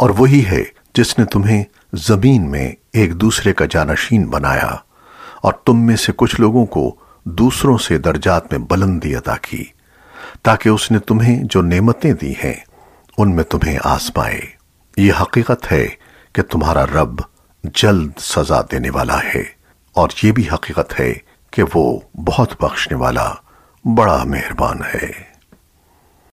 और वही है जिसने तुम्हें ज़मीन में एक दूसरे का जानशीन बनाया और तुम में से कुछ लोगों को दूसरों से दर्जात में बुलंदी अदा की, ताकि उसने तुम्हें जो नेमतें दी हैं, उनमें तुम्हें आजमाए। ये हकीकत है कि तुम्हारा रब जल्द सजा देने वाला है और ये भी हकीकत है कि वो बहुत बख्शने वाला, बड़ा मेहरबान है।